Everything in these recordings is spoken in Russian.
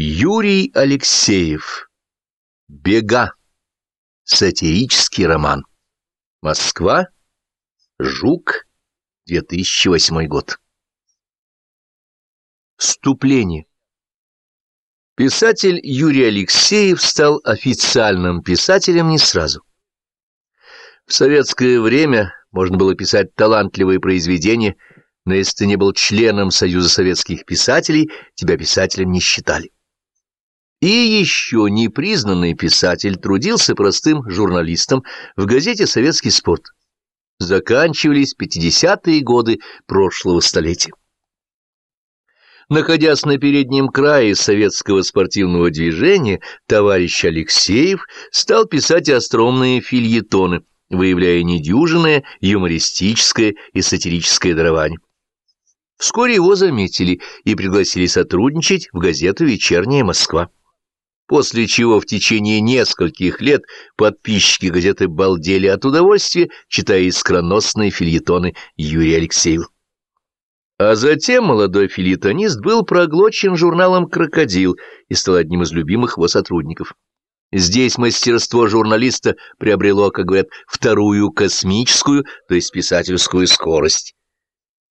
Юрий Алексеев. Бега. Сатирический роман. Москва. Жук. 2008 год. Вступление. Писатель Юрий Алексеев стал официальным писателем не сразу. В советское время можно было писать талантливые произведения, но если ты не был членом Союза советских писателей, тебя писателем не считали. И еще непризнанный писатель трудился простым журналистом в газете «Советский спорт». Заканчивались 50-е годы прошлого столетия. Находясь на переднем крае советского спортивного движения, товарищ Алексеев стал писать остромные фильетоны, выявляя недюжинное юмористическое и сатирическое дарование. Вскоре его заметили и пригласили сотрудничать в газету «Вечерняя Москва» после чего в течение нескольких лет подписчики газеты балдели от удовольствия, читая искроносные фильетоны Юрия Алексеева. А затем молодой филитонист был проглочен журналом «Крокодил» и стал одним из любимых его сотрудников. Здесь мастерство журналиста приобрело, как говорят, вторую космическую, то есть писательскую скорость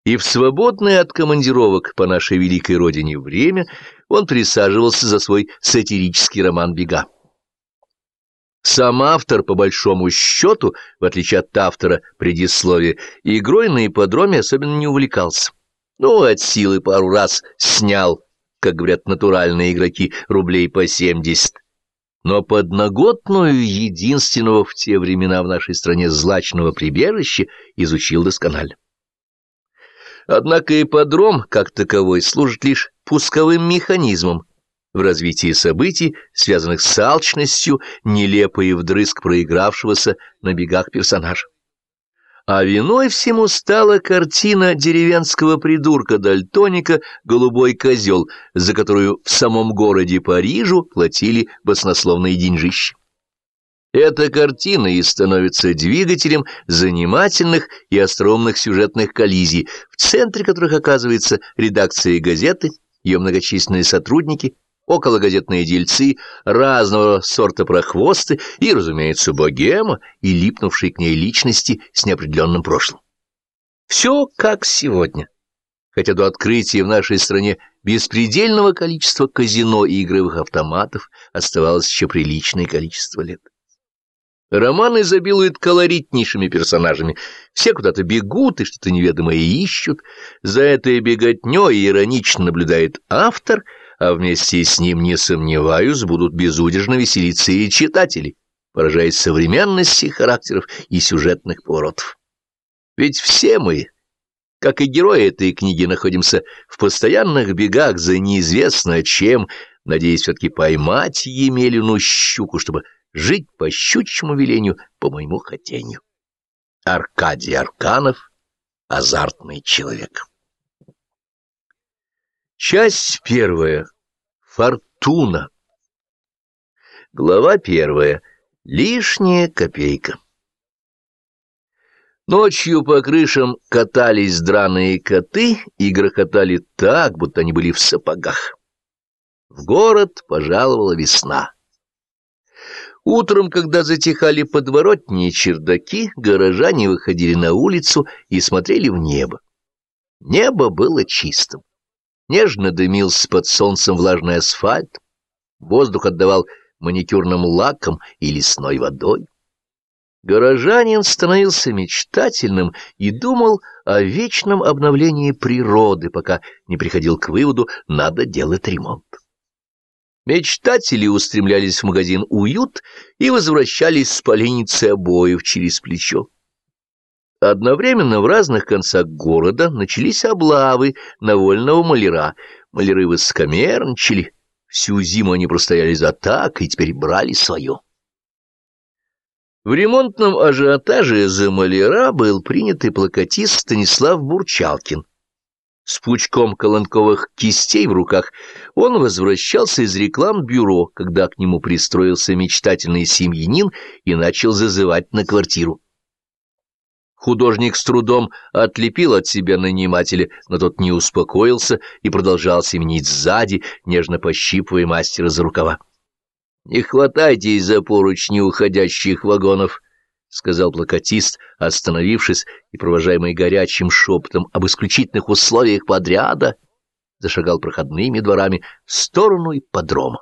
и в свободное от командировок по нашей великой родине время он присаживался за свой сатирический роман «Бега». Сам автор, по большому счету, в отличие от автора предисловия, игрой на ипподроме особенно не увлекался. Ну, от силы пару раз снял, как говорят натуральные игроки, рублей по семьдесят. Но подноготную единственного в те времена в нашей стране злачного прибежища изучил досконально. Однако ипподром, как таковой, служит лишь пусковым механизмом в развитии событий, связанных с алчностью, нелепой вдрызг проигравшегося на бегах персонажа. А виной всему стала картина деревенского придурка-дальтоника «Голубой козел», за которую в самом городе Парижу платили баснословные деньжища. Эта картина и становится двигателем занимательных и остроумных сюжетных коллизий, в центре которых оказывается редакция газеты, ее многочисленные сотрудники, окологазетные дельцы, разного сорта прохвосты и, разумеется, богема и липнувшие к ней личности с неопределенным прошлым. Все как сегодня. Хотя до открытия в нашей стране беспредельного количества казино и игровых автоматов оставалось еще приличное количество лет. Роман изобилует колоритнейшими персонажами. Все куда-то бегут и что-то неведомое ищут. За этой беготней иронично наблюдает автор, а вместе с ним, не сомневаюсь, будут безудержно веселиться и читатели, поражаясь современности характеров и сюжетных поворотов. Ведь все мы, как и герои этой книги, находимся в постоянных бегах за неизвестно чем, надеясь все-таки поймать Емелину щуку, чтобы жить по щучьему велению, по моему хотению. Аркадий Арканов, азартный человек. Часть первая. Фортуна. Глава первая. Лишняя копейка. Ночью по крышам катались драные коты и грохотали так, будто они были в сапогах. В город пожаловала весна. Утром, когда затихали подворотни и чердаки, горожане выходили на улицу и смотрели в небо. Небо было чистым. Нежно дымился под солнцем влажный асфальт, воздух отдавал маникюрным лаком и лесной водой. Горожанин становился мечтательным и думал о вечном обновлении природы, пока не приходил к выводу «надо делать ремонт». Мечтатели устремлялись в магазин «Уют» и возвращались с поленницей обоев через плечо. Одновременно в разных концах города начались облавы на вольного маляра. Маляры высокомерничали, всю зиму они простояли за так и теперь брали свое. В ремонтном ажиотаже за маляра был принят и плакатист Станислав Бурчалкин. С пучком колонковых кистей в руках он возвращался из реклам-бюро, когда к нему пристроился мечтательный семьянин и начал зазывать на квартиру. Художник с трудом отлепил от себя нанимателя, но тот не успокоился и продолжал семенить сзади, нежно пощипывая мастера за рукава. — Не хватайтесь за поручни уходящих вагонов, — сказал плакатист, остановившись и провожаемый горячим шепотом об исключительных условиях подряда, зашагал проходными дворами в сторону ипподрома.